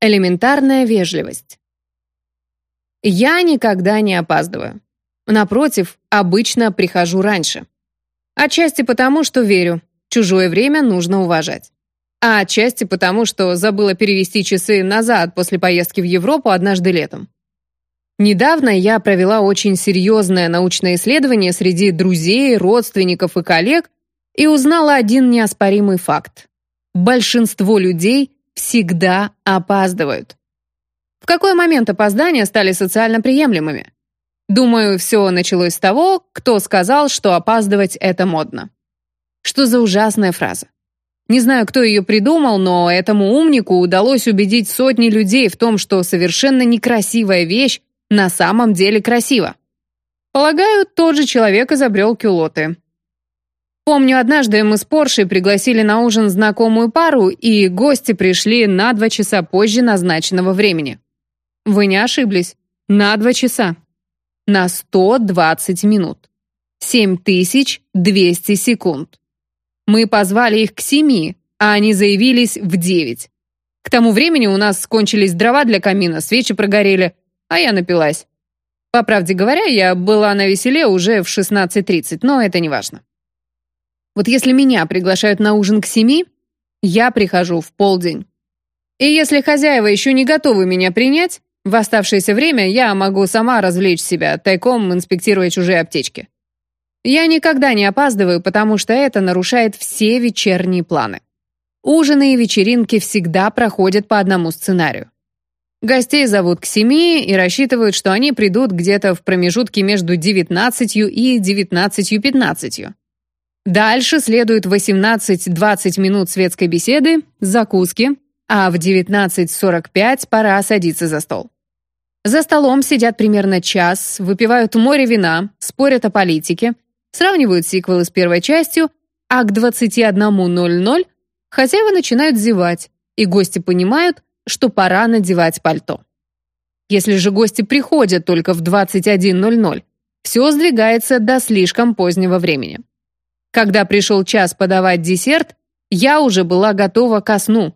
Элементарная вежливость. Я никогда не опаздываю. Напротив, обычно прихожу раньше. Отчасти потому, что верю, чужое время нужно уважать. А отчасти потому, что забыла перевести часы назад после поездки в Европу однажды летом. Недавно я провела очень серьезное научное исследование среди друзей, родственников и коллег и узнала один неоспоримый факт. Большинство людей всегда опаздывают. В какой момент опоздания стали социально приемлемыми? Думаю, все началось с того, кто сказал, что опаздывать — это модно. Что за ужасная фраза? Не знаю, кто ее придумал, но этому умнику удалось убедить сотни людей в том, что совершенно некрасивая вещь на самом деле красива. Полагаю, тот же человек изобрел кюлоты. Помню, однажды мы с Поршей пригласили на ужин знакомую пару, и гости пришли на два часа позже назначенного времени. Вы не ошиблись. На два часа. На 120 минут. 7200 секунд. Мы позвали их к семи, а они заявились в девять. К тому времени у нас кончились дрова для камина, свечи прогорели, а я напилась. По правде говоря, я была на веселе уже в 16.30, но это не важно. Вот если меня приглашают на ужин к семи, я прихожу в полдень. И если хозяева еще не готовы меня принять, в оставшееся время я могу сама развлечь себя, тайком инспектируя чужие аптечки. Я никогда не опаздываю, потому что это нарушает все вечерние планы. Ужины и вечеринки всегда проходят по одному сценарию. Гостей зовут к семи и рассчитывают, что они придут где-то в промежутке между 19 и 19.15. Дальше следует 18-20 минут светской беседы, закуски, а в 19.45 пора садиться за стол. За столом сидят примерно час, выпивают море вина, спорят о политике, сравнивают сиквелы с первой частью, а к 21.00 хозяева начинают зевать, и гости понимают, что пора надевать пальто. Если же гости приходят только в 21.00, все сдвигается до слишком позднего времени. Когда пришел час подавать десерт, я уже была готова ко сну.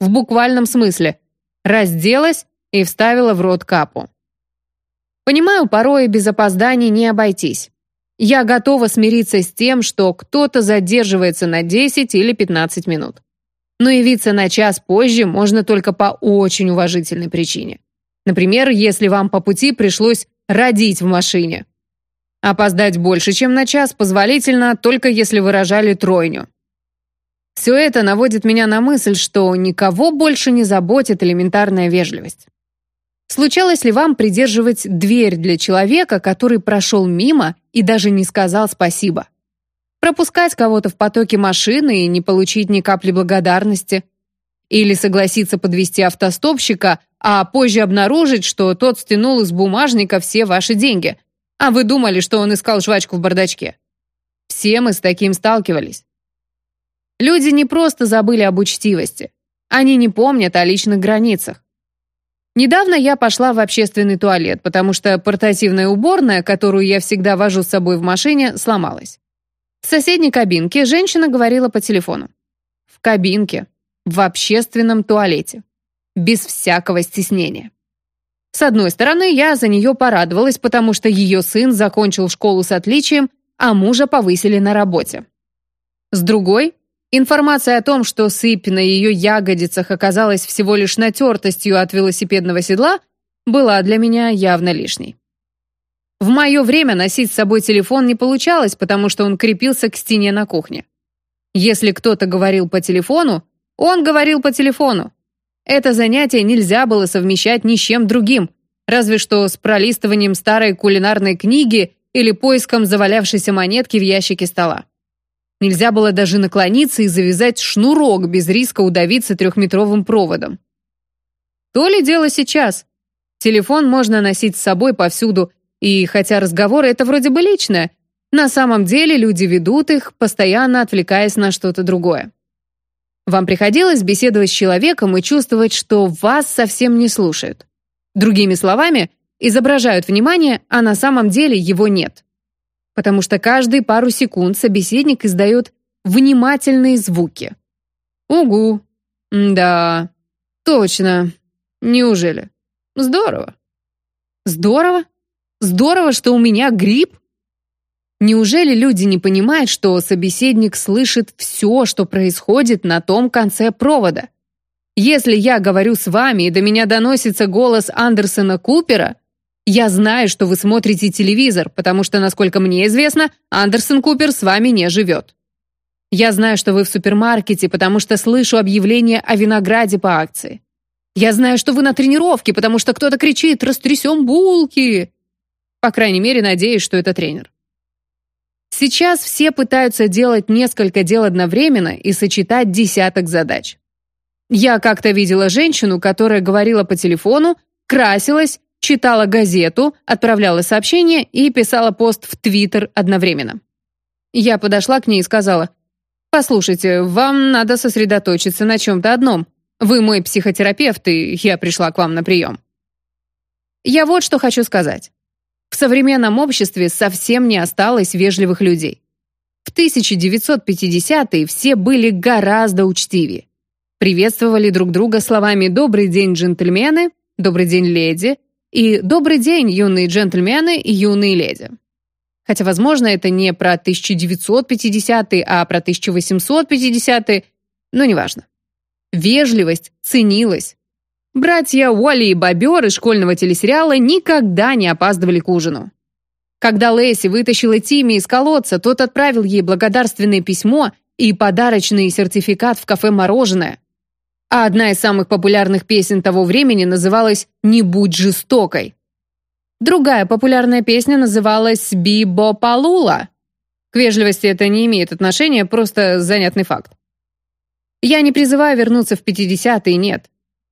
В буквальном смысле. Разделась и вставила в рот капу. Понимаю, порой без опозданий не обойтись. Я готова смириться с тем, что кто-то задерживается на 10 или 15 минут. Но явиться на час позже можно только по очень уважительной причине. Например, если вам по пути пришлось родить в машине. Опоздать больше, чем на час, позволительно, только если выражали тройню. Все это наводит меня на мысль, что никого больше не заботит элементарная вежливость. Случалось ли вам придерживать дверь для человека, который прошел мимо и даже не сказал спасибо? Пропускать кого-то в потоке машины и не получить ни капли благодарности? Или согласиться подвести автостопщика, а позже обнаружить, что тот стянул из бумажника все ваши деньги – а вы думали, что он искал жвачку в бардачке? Все мы с таким сталкивались. Люди не просто забыли об учтивости. Они не помнят о личных границах. Недавно я пошла в общественный туалет, потому что портативная уборная, которую я всегда вожу с собой в машине, сломалась. В соседней кабинке женщина говорила по телефону. В кабинке, в общественном туалете. Без всякого стеснения. С одной стороны, я за нее порадовалась, потому что ее сын закончил школу с отличием, а мужа повысили на работе. С другой, информация о том, что сыпь на ее ягодицах оказалась всего лишь натертостью от велосипедного седла, была для меня явно лишней. В мое время носить с собой телефон не получалось, потому что он крепился к стене на кухне. Если кто-то говорил по телефону, он говорил по телефону. Это занятие нельзя было совмещать ни с чем другим, разве что с пролистыванием старой кулинарной книги или поиском завалявшейся монетки в ящике стола. Нельзя было даже наклониться и завязать шнурок без риска удавиться трехметровым проводом. То ли дело сейчас. Телефон можно носить с собой повсюду, и хотя разговоры это вроде бы личное, на самом деле люди ведут их, постоянно отвлекаясь на что-то другое. Вам приходилось беседовать с человеком и чувствовать, что вас совсем не слушают. Другими словами, изображают внимание, а на самом деле его нет. Потому что каждые пару секунд собеседник издает внимательные звуки. Угу. Да, точно. Неужели? Здорово. Здорово? Здорово, что у меня грипп? Неужели люди не понимают, что собеседник слышит все, что происходит на том конце провода? Если я говорю с вами, и до меня доносится голос Андерсона Купера, я знаю, что вы смотрите телевизор, потому что, насколько мне известно, Андерсон Купер с вами не живет. Я знаю, что вы в супермаркете, потому что слышу объявление о винограде по акции. Я знаю, что вы на тренировке, потому что кто-то кричит «Растрясем булки!» По крайней мере, надеюсь, что это тренер. Сейчас все пытаются делать несколько дел одновременно и сочетать десяток задач. Я как-то видела женщину, которая говорила по телефону, красилась, читала газету, отправляла сообщения и писала пост в Твиттер одновременно. Я подошла к ней и сказала, «Послушайте, вам надо сосредоточиться на чем-то одном. Вы мой психотерапевт, и я пришла к вам на прием». Я вот что хочу сказать. В современном обществе совсем не осталось вежливых людей. В 1950-е все были гораздо учтивее. Приветствовали друг друга словами «Добрый день, джентльмены», «Добрый день, леди», и «Добрый день, юные джентльмены и юные леди». Хотя, возможно, это не про 1950-е, а про 1850-е, но неважно. Вежливость ценилась. Братья Уолли и Бобер из школьного телесериала никогда не опаздывали к ужину. Когда Лэйси вытащила Тимми из колодца, тот отправил ей благодарственное письмо и подарочный сертификат в кафе «Мороженое». А одна из самых популярных песен того времени называлась «Не будь жестокой». Другая популярная песня называлась «Бибо Палула». К вежливости это не имеет отношения, просто занятный факт. Я не призываю вернуться в 50-е, нет.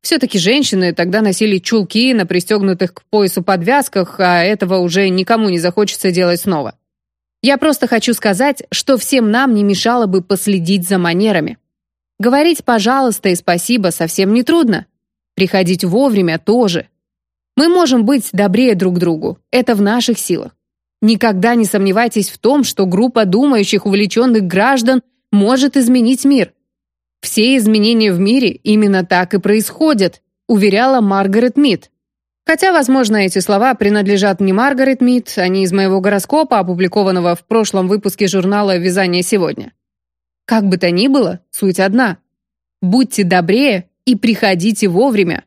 Все-таки женщины тогда носили чулки на пристегнутых к поясу подвязках, а этого уже никому не захочется делать снова. Я просто хочу сказать, что всем нам не мешало бы последить за манерами. Говорить «пожалуйста» и «спасибо» совсем не трудно. Приходить вовремя тоже. Мы можем быть добрее друг другу. Это в наших силах. Никогда не сомневайтесь в том, что группа думающих, увлеченных граждан может изменить мир. Все изменения в мире именно так и происходят, уверяла Маргарет Мид. Хотя, возможно, эти слова принадлежат не Маргарет Мид, они из моего гороскопа, опубликованного в прошлом выпуске журнала «Вязание сегодня». Как бы то ни было, суть одна. Будьте добрее и приходите вовремя.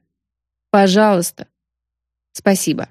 Пожалуйста. Спасибо.